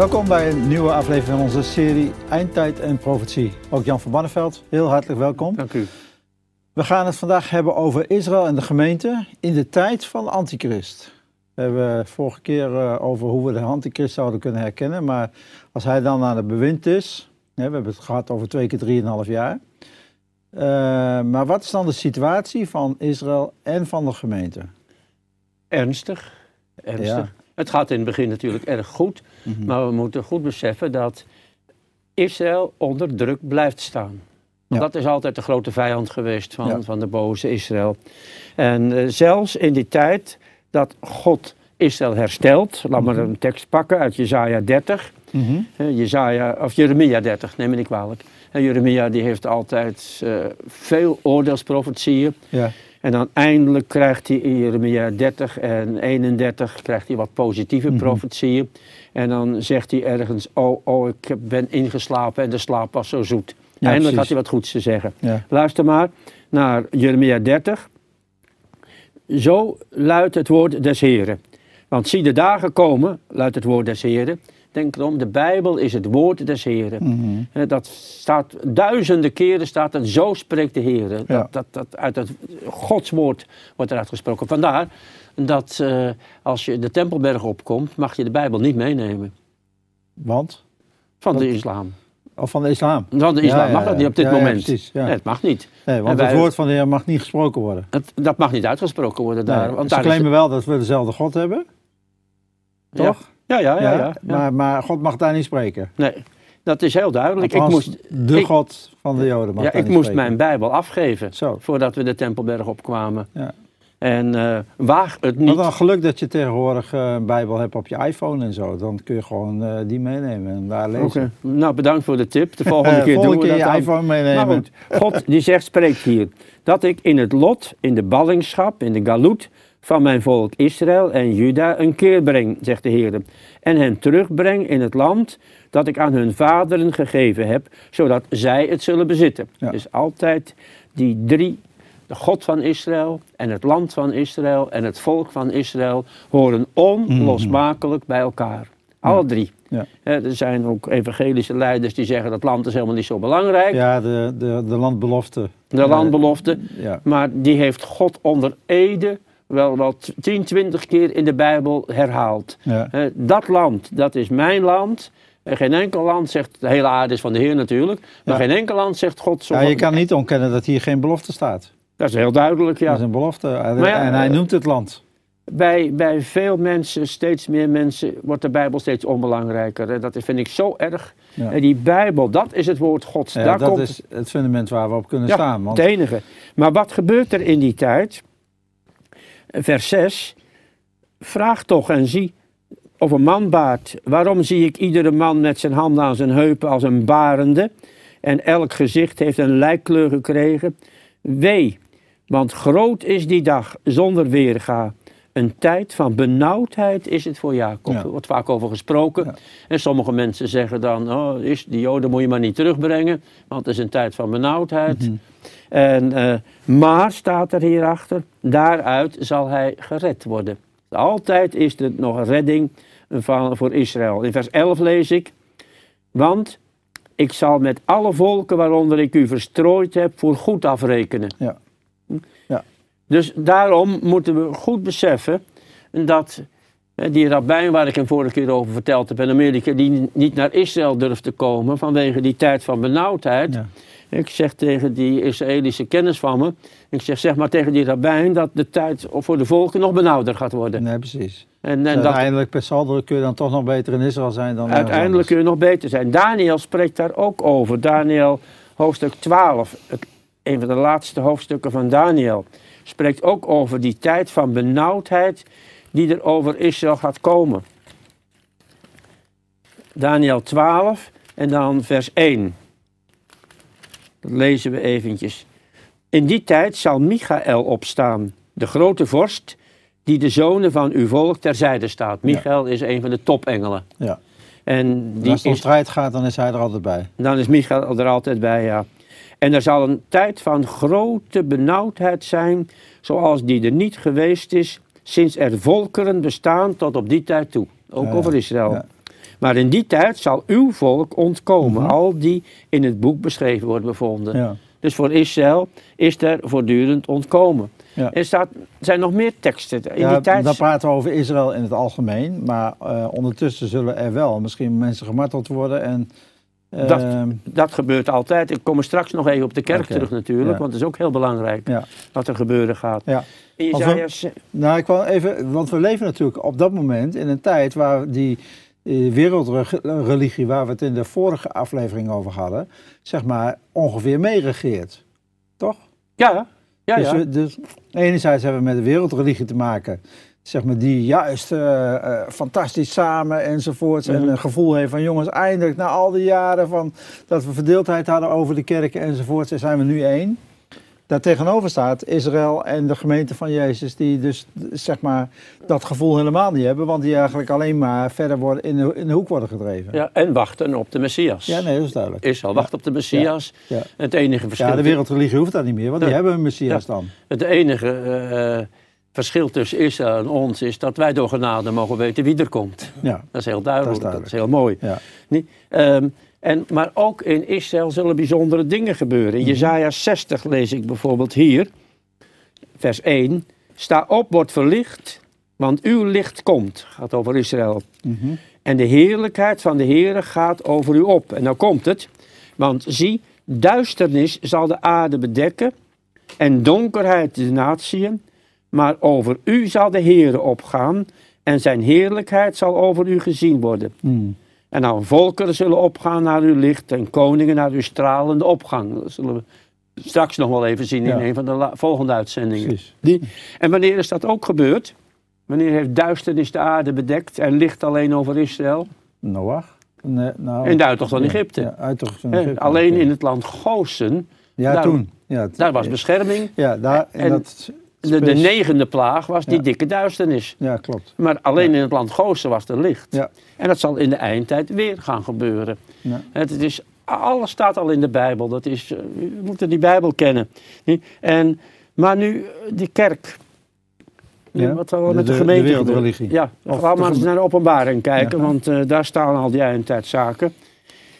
Welkom bij een nieuwe aflevering van onze serie Eindtijd en Profetie. Ook Jan van Banneveld, heel hartelijk welkom. Dank u. We gaan het vandaag hebben over Israël en de gemeente in de tijd van de antichrist. We hebben vorige keer uh, over hoe we de antichrist zouden kunnen herkennen, maar als hij dan aan het bewind is, we hebben het gehad over twee keer drieënhalf jaar. Uh, maar wat is dan de situatie van Israël en van de gemeente? Ernstig, ernstig. Ja. Het gaat in het begin natuurlijk erg goed, mm -hmm. maar we moeten goed beseffen dat Israël onder druk blijft staan. Ja. Dat is altijd de grote vijand geweest van, ja. van de boze Israël. En uh, zelfs in die tijd dat God Israël herstelt, laat maar een tekst pakken uit Jezaja 30, mm -hmm. uh, Jezaja, of Jeremia 30, neem me niet kwalijk. En Jeremia die heeft altijd uh, veel oordeelsprofetieën. Ja. En dan eindelijk krijgt hij in Jeremia 30 en 31 krijgt hij wat positieve mm -hmm. profetieën. En dan zegt hij ergens, oh, oh, ik ben ingeslapen en de slaap was zo zoet. Ja, Eindelijk precies. had hij wat goeds te zeggen. Ja. Luister maar naar Jeremia 30. Zo luidt het woord des Heren. Want zie de dagen komen, luidt het woord des Heren. Denk erom, de Bijbel is het woord des Heren. Mm -hmm. Dat staat duizenden keren, staat het, zo spreekt de Heer. Dat, ja. dat, dat, uit het Gods woord wordt eruit gesproken. Vandaar dat uh, als je de Tempelberg opkomt, mag je de Bijbel niet meenemen. Want? Van de islam. Of van de islam? Van de islam ja, mag dat niet op dit ja, moment. Precies, nee, het mag niet. Nee, want wij, het woord van de Heer mag niet gesproken worden. Het, dat mag niet uitgesproken worden daar. Nee, want ze daar claimen wel dat we dezelfde God hebben. Toch? Ja, ja, ja. ja, Maar, maar God mag daar niet spreken. Nee, dat is heel duidelijk. Althans, ik moest, de ik, God van de Joden mag ja, ik moest spreken. mijn Bijbel afgeven Zo. voordat we de Tempelberg opkwamen. Ja. En uh, waag het Wat niet. dan geluk dat je tegenwoordig uh, een Bijbel hebt op je iPhone en zo. Dan kun je gewoon uh, die meenemen en daar lezen. Okay. Nou, bedankt voor de tip. De volgende keer volgende doen we keer dat je iPhone meenemen. Goed, God die zegt, spreekt hier. Dat ik in het lot, in de ballingschap, in de galoet van mijn volk Israël en Juda een keer breng, zegt de Heer. En hen terugbreng in het land dat ik aan hun vaderen gegeven heb, zodat zij het zullen bezitten. Ja. Dus altijd die drie, de God van Israël en het land van Israël en het volk van Israël, horen onlosmakelijk bij elkaar. Alle drie. Ja. Er zijn ook evangelische leiders die zeggen dat land is helemaal niet zo belangrijk. Ja, de, de, de landbelofte. De landbelofte. Ja. Maar die heeft God onder ede wel wat 10, 20 keer in de Bijbel herhaald. Ja. Dat land, dat is mijn land. En geen enkel land zegt, de hele aarde is van de Heer natuurlijk. Maar Ja. geen enkel land zegt God zo. Ja, je kan niet ontkennen dat hier geen belofte staat. Dat is heel duidelijk, ja. Dat is een belofte. En, Maar ja, en hij eh, noemt het land. Bij, bij veel mensen, steeds meer mensen, wordt de Bijbel steeds onbelangrijker. En dat vind ik zo erg. Ja. En die Bijbel, dat is het woord Gods. Ja, Daar dat komt is het fundament waar we op kunnen staan. Want Het enige. Maar wat gebeurt er in die tijd? Vers 6. Vraag toch en zie of een man baart. Waarom zie ik iedere man met zijn handen aan zijn heupen als een barende? En elk gezicht heeft een lijkkleur gekregen. Wee, want groot is die dag zonder weerga. Een tijd van benauwdheid is het voor Jacob. Ja. Er wordt vaak over gesproken. Ja. En sommige mensen zeggen dan, oh, is, die joden moet je maar niet terugbrengen. Want het is een tijd van benauwdheid. Mhm. En, eh, maar, staat er hierachter, daaruit zal hij gered worden. Altijd is er nog een redding van, voor Israël. In vers 11 lees ik, want ik zal met alle volken waaronder ik u verstrooid heb voor goed afrekenen. Ja. Ja. Dus daarom moeten we goed beseffen dat eh, die rabbijn waar ik hem vorige keer over verteld heb in Amerika, die niet naar Israël durft te komen vanwege die tijd van benauwdheid. Ja. Ik zeg tegen die Israëlische kennis van me, ik zeg zeg maar tegen die rabbijn dat de tijd voor de volken nog benauwder gaat worden. Nee, precies. En, en En dat uiteindelijk per saldo kun je dan toch nog beter in Israël zijn dan uiteindelijk kun je nog beter zijn. Daniel spreekt daar ook over. Daniel hoofdstuk 12, het, een van de laatste hoofdstukken van Daniel, spreekt ook over die tijd van benauwdheid die er over Israël gaat komen. Daniel 12 en dan vers 1. Dat lezen we eventjes. In die tijd zal Michael opstaan, de grote vorst, die de zonen van uw volk terzijde staat. Michael is een van de topengelen. Ja. En die als het om strijd gaat, dan is hij er altijd bij. dan is Michael er altijd bij, ja. En er zal een tijd van grote benauwdheid zijn, zoals die er niet geweest is, sinds er volkeren bestaan tot op die tijd toe. Ook Ja, over Israël. ja. Maar in die tijd zal uw volk ontkomen, al die in het boek beschreven worden bevonden. Ja. Dus voor Israël is er voortdurend ontkomen. Er staat, zijn nog meer teksten. In die tijd, dan praten we over Israël in het algemeen, maar eh, ondertussen zullen er wel misschien mensen gemarteld worden en Dat- ehm, dat gebeurt altijd. Ik kom er straks nog even op de kerk terug natuurlijk, ja. want het is ook heel belangrijk ja. wat er gebeuren gaat. Ja. We- ze- Nou, ik wou even, want we leven natuurlijk op dat moment in een tijd waar die eh, wereldreligie, waar we het in de vorige aflevering over hadden, zeg maar ongeveer meeregeert. Toch? ja, ja, dus, ja. we- dus enerzijds hebben we met de wereldreligie te maken, zeg maar, die juist eh, eh, fantastisch samen enzovoorts. En Mhm. een gevoel heeft van jongens, eindelijk na al die jaren van dat we verdeeldheid hadden over de kerken enzovoorts, zijn we nu één. Daar tegenover staat Israël en de gemeente van Jezus, die dus zeg maar dat gevoel helemaal niet hebben, want die eigenlijk alleen maar verder worden in de, in de hoek worden gedreven. ja. En wachten op de Messias. Ja, nee, dat is duidelijk. Israël wacht op de Messias. Ja. Het enige verschil, Ja, de wereldreligie hoeft dat niet meer, want die hebben een Messias dan. het enige eh, verschil tussen Israël en ons is dat wij door genade mogen weten wie er komt. Ja, Dat is heel duidelijk, dat Dat is, heel mooi. ja. Niet? Ehm, en, maar ook in Israël zullen bijzondere dingen gebeuren. In Jezaja 60 lees ik bijvoorbeeld hier, vers 1. Sta op, word verlicht, want uw licht komt. Gaat over Israël. Mhm. En de heerlijkheid van de Heere gaat over u op. En nou komt het. Want zie, duisternis zal de aarde bedekken en donkerheid de natieën. Maar over u zal de Heere opgaan en zijn heerlijkheid zal over u gezien worden. Hmm. En nou, volkeren zullen opgaan naar uw licht en koningen naar uw stralende opgang. Dat zullen we straks nog wel even zien in Ja. een van de volgende uitzendingen. Precies. Die, en wanneer is dat ook gebeurd? Wanneer heeft duisternis de aarde bedekt en licht alleen over Israël? Noach? Nee, nou, In de uittocht van Egypte. Ja, uittocht van Hè, Egypte. alleen in het land Gozen, Ja, daar- toen. Ja, daar was bescherming. Ja, daar, en, en dat... De, de negende plaag was die Ja. dikke duisternis. Ja, klopt. Maar alleen in het land Gozen was er licht. Ja. En dat zal in de eindtijd weer gaan gebeuren. Ja. Het is, alles staat al in de Bijbel. Dat is, eh, we moeten die Bijbel kennen. En, maar nu eh, die kerk. Ja, Wat zal de- met de, de- gemeente de wereldreligie. Ja, Of gaan we eens naar de openbaring kijken. Want eh, daar staan al die eindtijdzaken.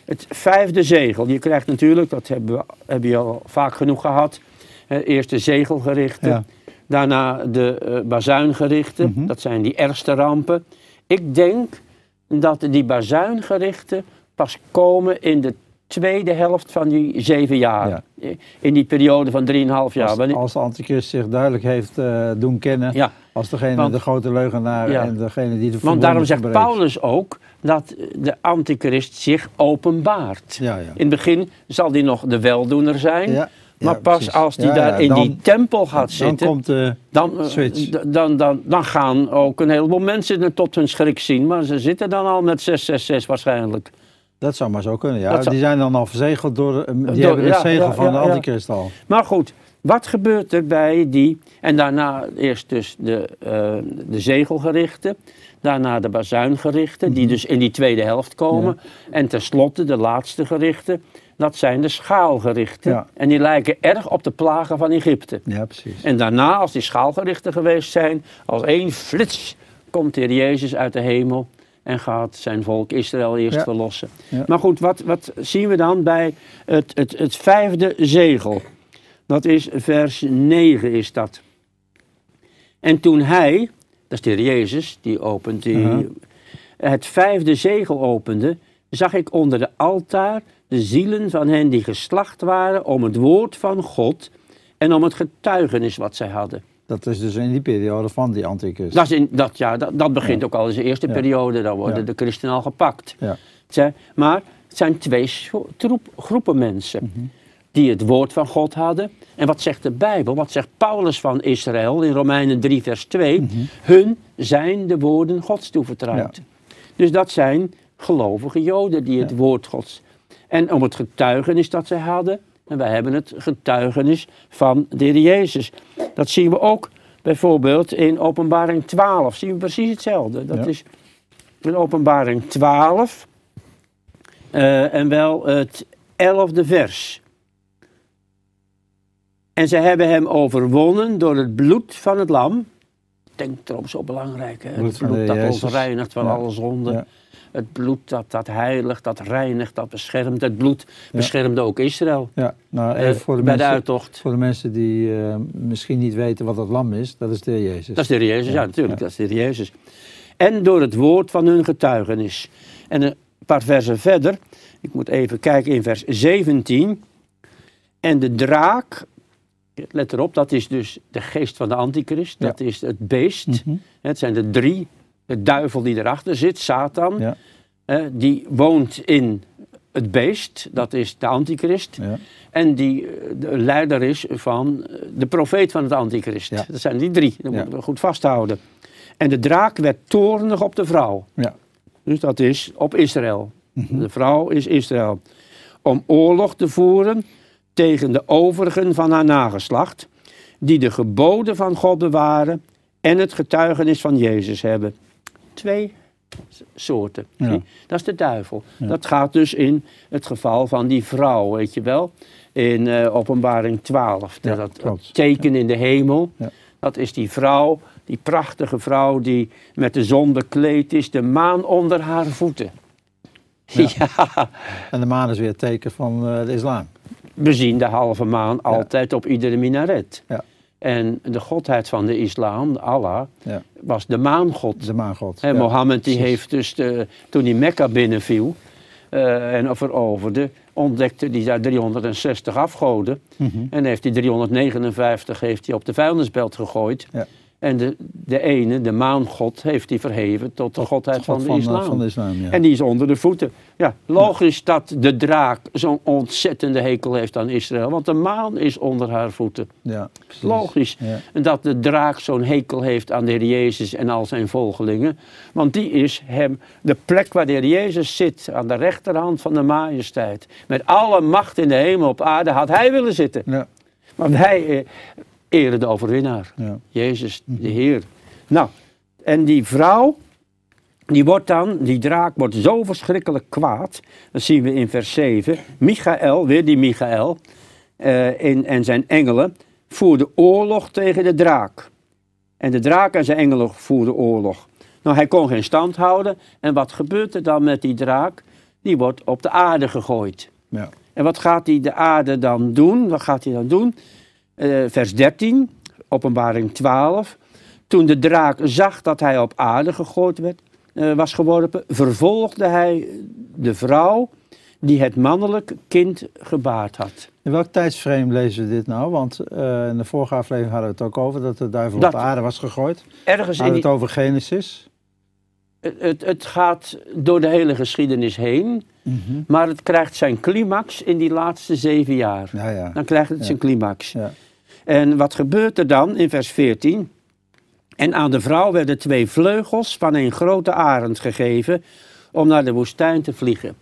Het vijfde zegel. Je krijgt natuurlijk, dat hebben we heb je al vaak genoeg gehad. eh, eerst de zegelgerichten. Ja. Daarna de eh bazuingerichten. Mhm. Dat zijn die ergste rampen. Ik denk dat die bazuingerichten pas komen in de tweede helft van die zeven jaar. Ja. In die periode van drieënhalf jaar. Als, als de antichrist zich duidelijk heeft eh, doen kennen ja, als degene, Want- de grote leugenaar Ja. en degene die de want daarom zegt Paulus ook dat de antichrist zich openbaart. Ja, ja. In het begin zal die nog de weldoener zijn. Maar pas precies. als die daar in dan- die tempel gaat Dan zitten, komt de... dan, eh, dan, dan, dan gaan ook een heleboel mensen het tot hun schrik zien. Maar ze zitten dan al met 666 waarschijnlijk. Dat zou maar zo kunnen, ja. Dat zou- Die zijn dan al verzegeld door... de- Die Door- hebben het ja, zegel ja, van ja, de ja. antichrist al. Maar goed, wat gebeurt er bij die... En daarna eerst dus de, eh, de zegelgerichten. Daarna de bazuingerichten, die dus in die tweede helft komen. En tenslotte de laatste gerichten. Dat zijn de schaalgerichten. Ja. En die lijken erg op de plagen van Egypte. Ja, precies. En daarna, als die schaalgerichten geweest zijn, als één flits komt de Heer Jezus uit de hemel en gaat zijn volk Israël eerst Ja. verlossen. Ja. Maar goed, wat, wat zien we dan bij het, het, het vijfde zegel? Dat is vers 9 is dat. En toen hij, dat is de Heer Jezus, die opent, die, het vijfde zegel opende, zag ik onder de altaar de zielen van hen die geslacht waren om het woord van God en om het getuigenis wat zij hadden. Dat is dus in die periode van die antichrist. Dat, is in, dat, ja, dat, dat begint ook al in de eerste Ja. periode, dan worden Ja. de christenen al gepakt. Ja. Maar het zijn twee troep, groepen mensen Mhm. die het woord van God hadden. En wat zegt de Bijbel? Wat zegt Paulus van Israël in Romeinen 3, vers 2? Mhm. Hun zijn de woorden Gods toevertrouwd. Dus dat zijn gelovige Joden die het woord Gods. En om het getuigenis dat zij hadden. En wij hebben het getuigenis van de Heer Jezus. Dat zien we ook bijvoorbeeld in Openbaring 12. Zien we precies hetzelfde. Dat Ja. is in Openbaring 12. eh, en wel het elfde vers. En zij hebben hem overwonnen door het bloed van het lam, denkt erom zo belangrijk. Hè? Het bloed dat ons reinigt van alle zonden. Het bloed dat, dat heiligt, dat reinigt, dat beschermt. Het bloed beschermde ook Israël. Ja, nou, even voor de bij mensen, de uittocht. Voor de mensen die uh, misschien niet weten wat dat lam is, dat is de Heer Jezus. Dat is de Heer Jezus, ja, natuurlijk, dat is de Heer Jezus. En door het woord van hun getuigenis. En een paar versen verder, ik moet even kijken in vers 17. En de draak, let erop, dat is dus de geest van de antichrist, dat is het beest. Mhm. Het zijn de drie de duivel die erachter zit, Satan, ja. die woont in het beest, dat is de antichrist. Ja. En die eh, de leider is van eh, de profeet van het antichrist. Dat zijn die drie, dat moeten we goed vasthouden. En de draak werd toornig op de vrouw. Dus dat is op Israël. Mhm. De vrouw is Israël. Om oorlog te voeren tegen de overigen van haar nageslacht, die de geboden van God bewaren en het getuigenis van Jezus hebben twee soorten. Dat is de duivel. Dat gaat dus in het geval van die vrouw, weet je wel. In uh, openbaring 12. Ja, dat teken in de hemel. Dat is die vrouw, die prachtige vrouw die met de zon bekleed is. De maan onder haar voeten. Ja. En de maan is weer het teken van uh, de islam. We zien de halve maan altijd op iedere minaret. Ja. En de godheid van de islam, Allah, ja. was de maangod. De maangod. En Mohammed die heeft dus, de, toen hij Mekka binnenviel uh, en veroverde, ontdekte hij daar 360 afgoden. Mm -hmm. En heeft hij 359 heeft hij op de vuilnisbelt gegooid. Ja. En de, de ene, de maangod, heeft hij verheven tot de godheid van, de islam. Van de islam ja. En die is onder de voeten. Ja, logisch dat de draak zo'n ontzettende hekel heeft aan Israël. Want de maan is onder haar voeten. Ja, logisch. En dat de draak zo'n hekel heeft aan de Heer Jezus en al zijn volgelingen. Want die is hem de plek waar de Heer Jezus zit. Aan de rechterhand van de majesteit. Met alle macht in de hemel op aarde had hij willen zitten. Ja. Maar hij, eh, eren de overwinnaar. Ja. Jezus, de Heer. Nou, en die vrouw, die wordt dan, die draak wordt zo verschrikkelijk kwaad. Dat zien we in vers 7. Michael, weer die Michael, uh, in, en zijn engelen voerden oorlog tegen de draak. En de draak en zijn engelen voerden oorlog. Nou, hij kon geen stand houden. En wat gebeurt er dan met die draak? Die wordt op de aarde gegooid. Ja. En wat gaat hij de aarde dan doen? Wat gaat hij dan doen? Uh, vers 13, openbaring 12. Toen de draak zag dat hij op aarde gegooid werd, uh, was geworpen, vervolgde hij de vrouw die het mannelijk kind gebaard had. In welk tijdsframe lezen we dit nou? Want uh, in de vorige aflevering hadden we het ook over dat de duivel op aarde was gegooid. Ergens hadden we het over Genesis. Het, het, het, gaat door de hele geschiedenis heen, mm -hmm. maar het krijgt zijn climax in die laatste zeven jaar. Ja, ja. Dan krijgt het ja. zijn climax. En wat gebeurt er dan in vers 14? En aan de vrouw werden twee vleugels van een grote arend gegeven om naar de woestijn te vliegen.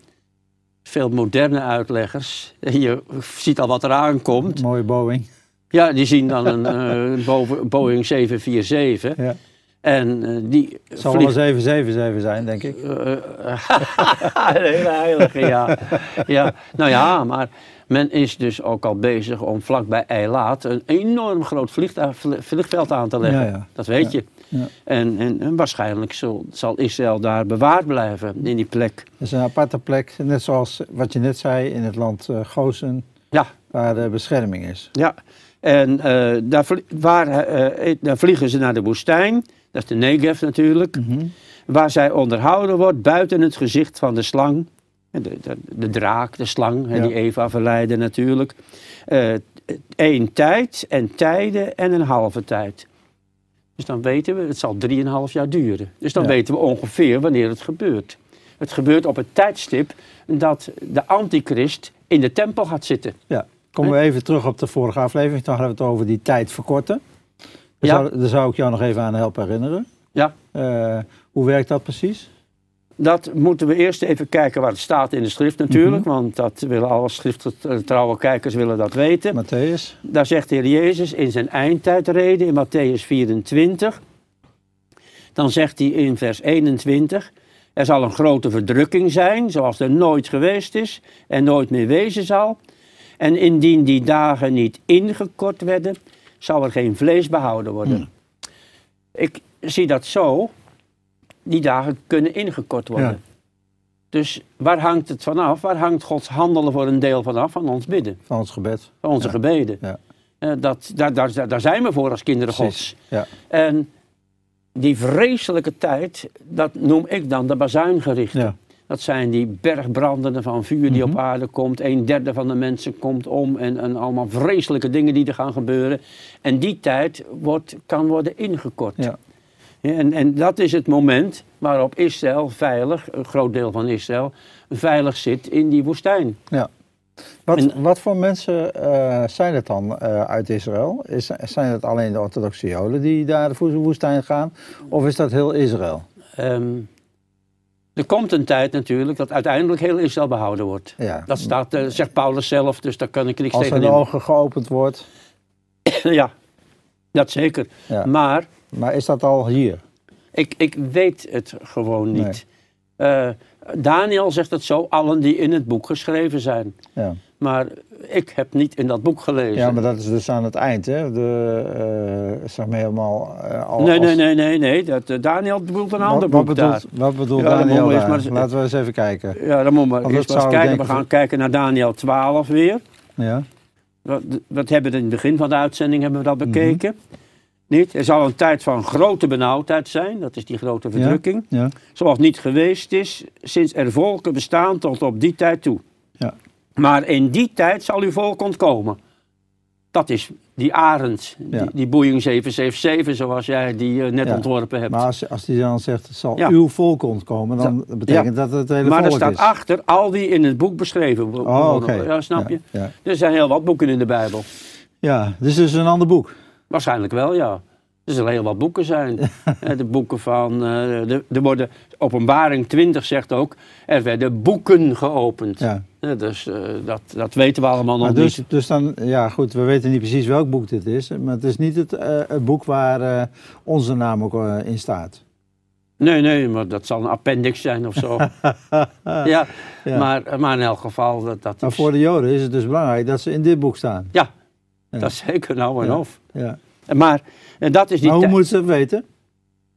Veel moderne uitleggers. Je ziet al wat eraan komt. Mooie Boeing. Ja, die zien dan een uh, Boeing 747. Ja. En uh, die. Het zal wel 777 zijn, denk ik. Uh, een hele heilige, ja. ja. Nou ja, maar men is dus ook al bezig om vlakbij Eilaat een enorm groot vliegveld aan te leggen. Ja, ja. Dat weet je. En, en, en, waarschijnlijk zal, zal, Israël daar bewaard blijven in die plek. Het is een aparte plek, net zoals wat je net zei in het land uh, Gozen, ja. waar de bescherming is. Ja, en uh, daar, waar, uh, daar, vliegen ze naar de woestijn, dat is de Negev natuurlijk, mm -hmm. waar zij onderhouden wordt buiten het gezicht van de slang de, de, de draak, de slang, ja. die Eva verleidde natuurlijk. Eén uh, tijd en tijden en een halve tijd. Dus dan weten we, het zal drieënhalf jaar duren. Dus dan ja. weten we ongeveer wanneer het gebeurt. Het gebeurt op het tijdstip dat de antichrist in de tempel gaat zitten. Ja, komen we even terug op de vorige aflevering. Dan hadden we het over die tijd verkorten. Daar, ja. zou, daar zou ik jou nog even aan helpen herinneren. Ja. Uh, hoe werkt dat precies? Dat moeten we eerst even kijken waar het staat in de schrift natuurlijk. Mhm. Want dat willen alle schrifttrouwe kijkers willen dat weten. Matthäus. Daar zegt de Heer Jezus in zijn eindtijdreden in Matthäus 24. Dan zegt hij in vers 21. Er zal een grote verdrukking zijn, zoals er nooit geweest is en nooit meer wezen zal. En indien die dagen niet ingekort werden, zal er geen vlees behouden worden. Hmm. Ik, zie dat zo, die dagen kunnen ingekort worden. Ja. Dus waar hangt het vanaf? Waar hangt Gods handelen voor een deel vanaf? Van ons bidden, Van ons gebed. van onze Ja. gebeden. Ja. Eh, dat, daar, daar, daar zijn we voor als kinderen Precies. Gods. Ja. En die vreselijke tijd, dat noem ik dan de bazuingerichten. Dat zijn die bergbranden van vuur die Mhm. op aarde komt. Een derde van de mensen komt om en, en allemaal vreselijke dingen die er gaan gebeuren. En die tijd wordt, kan worden ingekort. Ja. Ja, En, en dat is het moment waarop Israël veilig, een groot deel van Israël, veilig zit in die woestijn. Wat, En- wat voor mensen eh, zijn het dan eh, uit Israël? Is, zijn het alleen de orthodoxe Joden die daar voor de woestijn gaan? Of is dat heel Israël? Ehm, er komt een tijd natuurlijk dat uiteindelijk heel Israël behouden wordt. Ja. Dat staat, eh, zegt Paulus zelf, dus daar kan ik niks Als tegen hun in. ogen geopend wordt. ja, dat zeker. Ja. Maar Maar is dat al hier? ik, ik weet het gewoon niet. Eh, Daniel zegt het zo, allen die in het boek geschreven zijn. Ja. Maar ik heb niet in dat boek gelezen. ja, maar dat is dus aan het eind, hè? De, eh, zeg maar helemaal... al, nee, nee, nee, nee, nee. Dat, Daniel bedoelt een ander boek wat daar. bedoelt, wat bedoelt Ja, Daniel daar? maar- Laten we eens even kijken. Ja, dan moeten we eerst maar eens kijken. We gaan kijken naar Daniel 12 weer. Ja. Wat, wat hebben we in het begin van de uitzending hebben we dat Mhm. bekeken. Niet? Er zal een tijd van grote benauwdheid zijn. Dat is die grote verdrukking. Ja. Zoals niet geweest is sinds er volken bestaan tot op die tijd toe. Ja. Maar in die tijd zal uw volk ontkomen. Dat is die arend, die, die Boeing 777 zoals jij die eh, net ontworpen hebt. Maar als, als die dan zegt, het zal uw volk ontkomen, dan betekent dat het hele Maar er volk staat is. achter al die in het boek beschreven Oh, oké. Ja, snap je? Er zijn heel wat boeken in de Bijbel. ja, dus het is een ander boek. Waarschijnlijk wel, ja. Er zullen heel wat boeken zijn. Eh, de boeken van, eh, de, er worden, openbaring 20 zegt ook, er werden boeken geopend. Ja. Eh, dus dat, dat weten we allemaal nog dus, niet. dus dan, ja goed, we weten niet precies welk boek dit is. Maar het is niet het, het boek waar onze naam ook in staat. Nee, nee, maar dat zal een appendix zijn of zo. ja, Ja. Maar, maar in elk geval, dat, dat Maar is... voor de Joden is het dus belangrijk dat ze in dit boek staan. Ja, Ja. dat is zeker nou en of. Ja. Maar en dat is die Maar hoe moeten ze weten?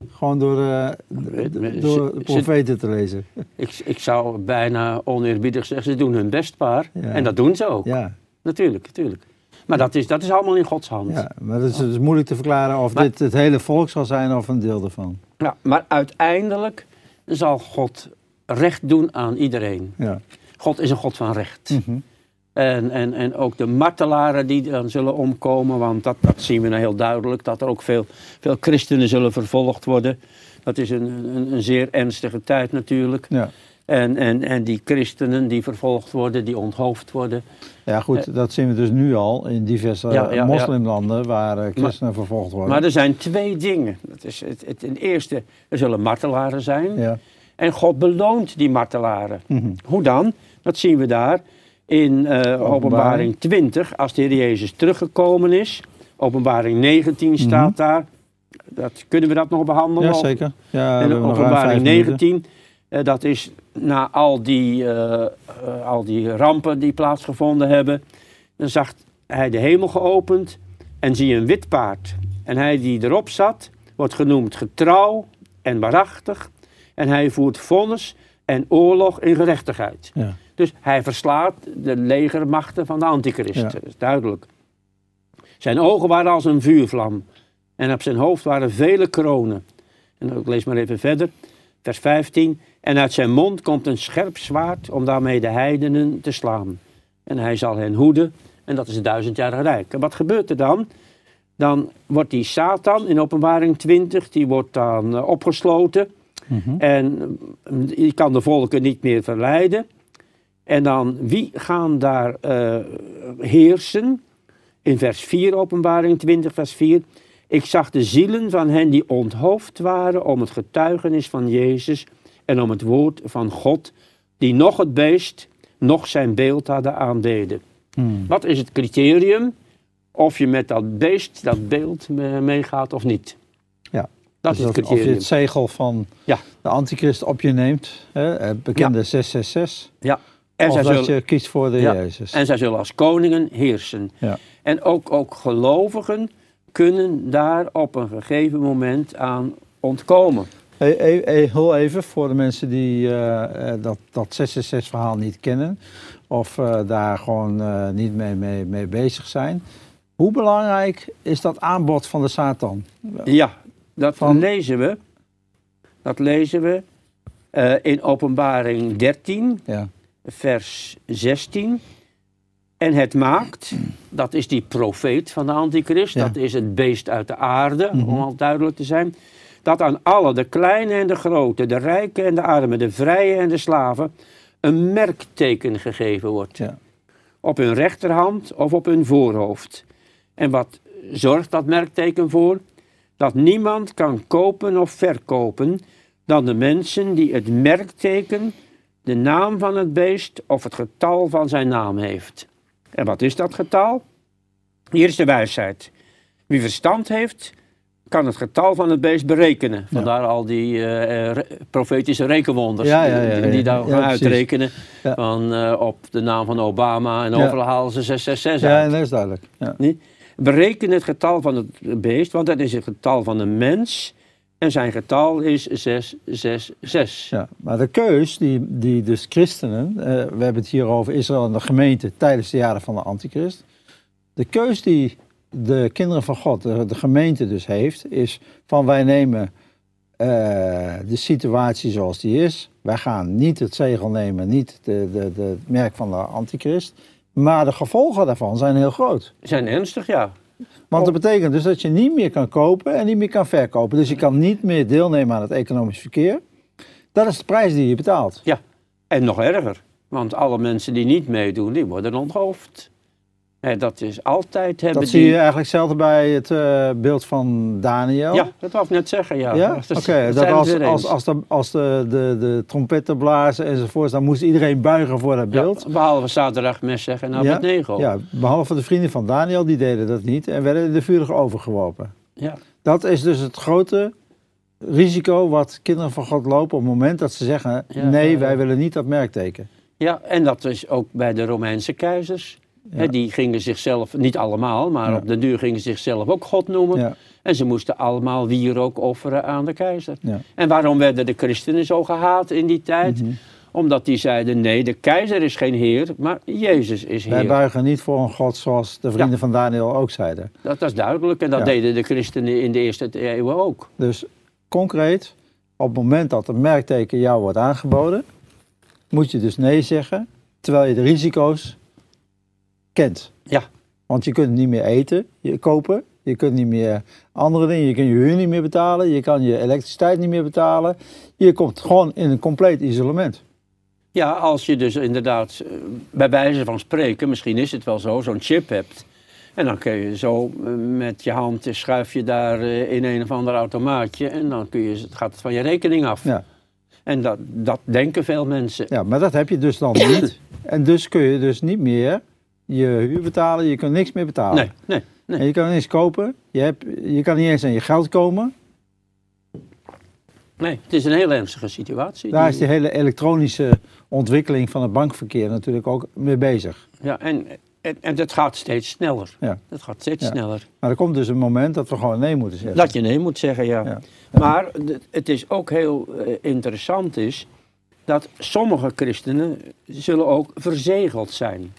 Gewoon door, eh, Weet- weet- door profeten te lezen. Ik, ik zou bijna oneerbiedig zeggen, ze doen hun best paar. Ja. En dat doen ze ook. Ja, Natuurlijk, natuurlijk. Maar dat is, dat is allemaal in Gods hand. ja, maar het is, het is moeilijk te verklaren of Maar- dit het hele volk zal zijn of een deel ervan. Ja, maar uiteindelijk zal God recht doen aan iedereen. Ja. God is een God van recht. Mhm. En, en, en ook de martelaren die dan zullen omkomen, want dat, dat zien we nou heel duidelijk, dat er ook veel, veel christenen zullen vervolgd worden. Dat is een, een, een zeer ernstige tijd natuurlijk. ja. En, en, en die christenen die vervolgd worden, die onthoofd worden. Ja, goed, dat zien we dus nu al in diverse Ja, ja, ja. moslimlanden waar eh, christenen vervolgd worden. Maar er zijn twee dingen. Dat is het, het, ten eerste, er zullen martelaren zijn. ja. En God beloont die martelaren. Mhm. Hoe dan? Dat zien we daar in eh, openbaring 20, als de Heer Jezus teruggekomen is. Openbaring 19 staat daar. Dat, kunnen we dat nog behandelen? ja, zeker. Ja, En openbaring minuten. 19, eh, dat is na al die, eh, al die rampen die plaatsgevonden hebben. Dan zag hij de hemel geopend en zie een wit paard. En hij die erop zat, wordt genoemd getrouw en waarachtig. En hij voert vonnis en oorlog in gerechtigheid. Ja. Dus hij verslaat de legermachten van de antichrist. Ja. Dat is duidelijk. Zijn ogen waren als een vuurvlam. En op zijn hoofd waren vele kronen. En ik lees maar even verder. Vers 15. En uit zijn mond komt een scherp zwaard om daarmee de heidenen te slaan. En hij zal hen hoeden. En dat is het duizendjarige rijk. En wat gebeurt er dan? Dan wordt die Satan in openbaring 20, die wordt dan eh, Mhm. En eh, die kan de volken niet meer verleiden. En dan, wie gaan daar eh, heersen? In vers 4, openbaring 20, vers 4. Ik zag de zielen van hen die onthoofd waren om het getuigenis van Jezus en om het woord van God, die nog het beest, nog zijn beeld hadden aandeden. Hmm. Wat is het criterium? Of je met dat beest, dat beeld eh, meegaat of niet. Dat Dus is het of je het zegel van Ja. de antichrist op je neemt, hè, het bekende 666, Ja. En of zij, dat zullen, je kiest voor de Ja. Jezus. en zij zullen als koningen heersen. Ja. En ook, ook gelovigen kunnen daar op een gegeven moment aan ontkomen. Hey, hey, hey, heel even voor de mensen die uh, dat, dat 666 verhaal niet kennen of uh, daar gewoon uh, niet mee, mee, mee, bezig zijn. Hoe belangrijk is dat aanbod van de Satan? Ja, dat van... lezen we. Dat lezen we uh, in Openbaring 13, ja. vers 16. En het maakt, dat is die profeet van de antichrist, ja. dat is het beest uit de aarde, mm -hmm. om al duidelijk te zijn dat aan alle, de kleine en de grote, de rijken en de armen, de vrije en de slaven, een merkteken gegeven wordt. Ja. Op hun rechterhand of op hun voorhoofd. En wat zorgt dat merkteken voor? Dat niemand kan kopen of verkopen dan de mensen die het merkteken, de naam van het beest of het getal van zijn naam heeft. En wat is dat getal? Hier is de wijsheid. Wie verstand heeft, kan het getal van het beest berekenen. Vandaar al die uh, profetische rekenwonders ja, ja, ja, die, die daar gaan uitrekenen. Van, uh, op de naam van Obama en overal halen ze 666 uit. Ja, dat is duidelijk. Niet? Bereken het getal van het beest, want dat is het getal van een mens. En zijn getal is 666. Ja, maar de keus die, die dus christenen, we hebben het hier over Israël en de gemeente tijdens de jaren van de antichrist. De keus die de kinderen van God, de, gemeente dus heeft, is van wij nemen uh, de situatie zoals die is. Wij gaan niet het zegel nemen, niet de, de, de, het merk van de antichrist. Maar de gevolgen daarvan zijn heel groot. Zijn ernstig, ja. Want dat betekent dus dat je niet meer kan kopen en niet meer kan verkopen. Dus je kan niet meer deelnemen aan het economisch verkeer. Dat is de prijs die je betaalt. Ja, en nog erger. Want alle mensen die niet meedoen, die worden onthoofd. Nee, dat is altijd hebben Dat zie je eigenlijk zelden bij het uh, beeld van Daniel. Ja, dat wou ik net zeggen, ja. ja? Oké, okay, dat als, als, als, de, als de, de, de trompetten blazen enzovoort, dan moest iedereen buigen voor dat beeld. Ja, behalve zaterdag Messig en Abednego. Ja, ja, behalve de vrienden van Daniel, die deden dat niet en werden de vurig overgeworpen. Ja. Dat is dus het grote risico wat kinderen van God lopen op het moment dat ze zeggen, nee, wij willen niet dat merkteken. Ja, en dat is ook bij de Romeinse keizers. Die gingen zichzelf, niet allemaal, maar op de duur gingen ze zichzelf ook God noemen. En ze moesten allemaal wierook offeren aan de keizer. En waarom werden de christenen zo gehaat in die tijd? Mm Omdat die zeiden, nee, de keizer is geen heer, maar Jezus is heer. Wij buigen niet voor een God zoals de vrienden van Daniel ook zeiden. Dat, dat is duidelijk en dat deden de christenen in de eerste eeuw ook. Dus concreet, op het moment dat een merkteken jou wordt aangeboden, moet je dus nee zeggen, terwijl je de risico's kent. Ja. Want je kunt niet meer eten, je, kopen, je kunt niet meer andere dingen, je kunt je huur niet meer betalen, je kan je elektriciteit niet meer betalen. Je komt gewoon in een compleet isolement. Ja, als je dus inderdaad, eh, bij wijze van spreken, misschien is het wel zo, zo'n chip hebt. En dan kun je zo eh, met je hand, schuif je daar eh, in een of ander automaatje en dan kun je, gaat het van je rekening af. Ja. En dat, dat denken veel mensen. Ja, maar dat heb je dus dan niet. en dus kun je dus niet meer je huur betalen, je kan niks meer betalen. Nee, nee, nee. En je kan niks kopen, je, hebt, je kan niet eens aan je geld komen. Nee, het is een heel ernstige situatie. Daar is die hele elektronische ontwikkeling van het bankverkeer natuurlijk ook mee bezig. Ja, en, en, en dat gaat steeds sneller. Ja. Dat gaat steeds sneller. Maar er komt dus een moment dat we gewoon nee moeten zeggen. Dat je nee moet zeggen, ja. ja. Maar het is ook heel uh, interessant is dat sommige christenen zullen ook verzegeld zijn.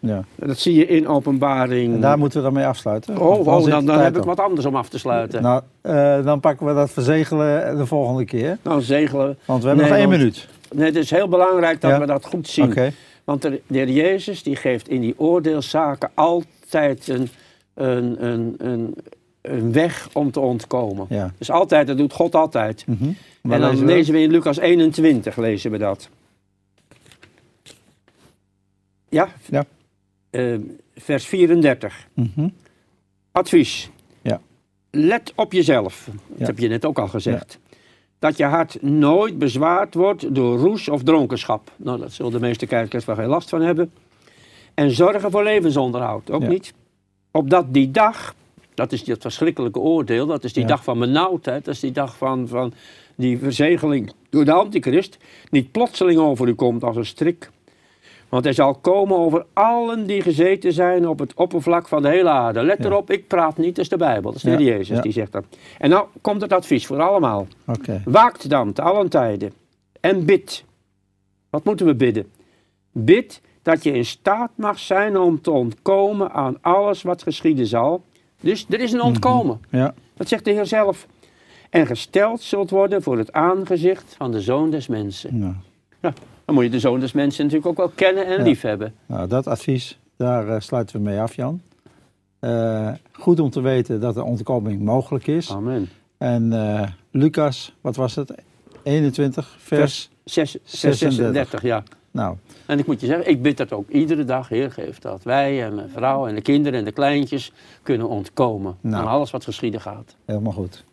Ja. Dat zie je in openbaring. En daar moeten we dan mee afsluiten. Oh, oh dan, dan heb ik wat anders om af te sluiten. Nou, uh, dan pakken we dat verzegelen de volgende keer. Nou, zegelen. Want we hebben nog één minuut. Nee, het is heel belangrijk dat ja. we dat goed zien. Okay. Want de, de heer Jezus die geeft in die oordeelszaken altijd een, een, een, een, een weg om te ontkomen. Ja. Dus altijd, dat doet God altijd. Mm -hmm. En dan lezen we? lezen we in Lucas 21, lezen we dat. Ja? Ja. Uh, vers 34. Mm -hmm. Advies. Ja. Let op jezelf. Dat heb je net ook al gezegd. Ja. Dat je hart nooit bezwaard wordt door roes of dronkenschap. Nou, dat zullen de meeste kijkers wel geen last van hebben. En zorgen voor levensonderhoud, ook niet. Opdat die dag, dat is dat verschrikkelijke oordeel, dat is die dag van benauwdheid, dat is die dag van, van die verzegeling door de antichrist, niet plotseling over u komt als een strik Want hij zal komen over allen die gezeten zijn op het oppervlak van de hele aarde. Let erop, ik praat niet, dat is de Bijbel. Dat is de Heer Jezus die zegt dat. En nou komt het advies voor allemaal. Okay. Waakt dan te allen tijden en bid. Wat moeten we bidden? Bid dat je in staat mag zijn om te ontkomen aan alles wat geschieden zal. Dus er is een ontkomen. Mhm. Ja. Dat zegt de Heer zelf. En gesteld zult worden voor het aangezicht van de Zoon des Mensen. Nou. Ja, dan moet je de Zoon des Mensen natuurlijk ook wel kennen en liefhebben. Nou, dat advies, daar eh, sluiten we mee af, Jan. Eh, goed om te weten dat de ontkoming mogelijk is. Amen. En eh, Lucas, wat was het? 21, vers. Zes- zes- 36. 36, ja. Nou, En ik moet je zeggen, ik bid dat ook iedere dag, Heer, geeft dat wij en mijn vrouw en de kinderen en de kleintjes kunnen ontkomen Nou. aan alles wat geschieden gaat. helemaal goed.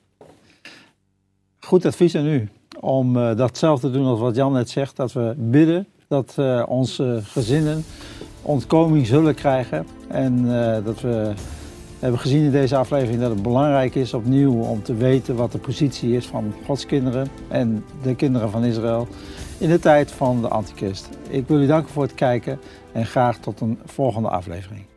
Goed advies aan u om eh, datzelfde te doen als wat Jan net zegt. Dat we bidden dat eh, onze gezinnen ontkoming zullen krijgen. En eh, dat we hebben gezien in deze aflevering dat het belangrijk is opnieuw om te weten wat de positie is van Gods kinderen en de kinderen van Israël in de tijd van de Antichrist. Ik wil u danken voor het kijken en graag tot een volgende aflevering.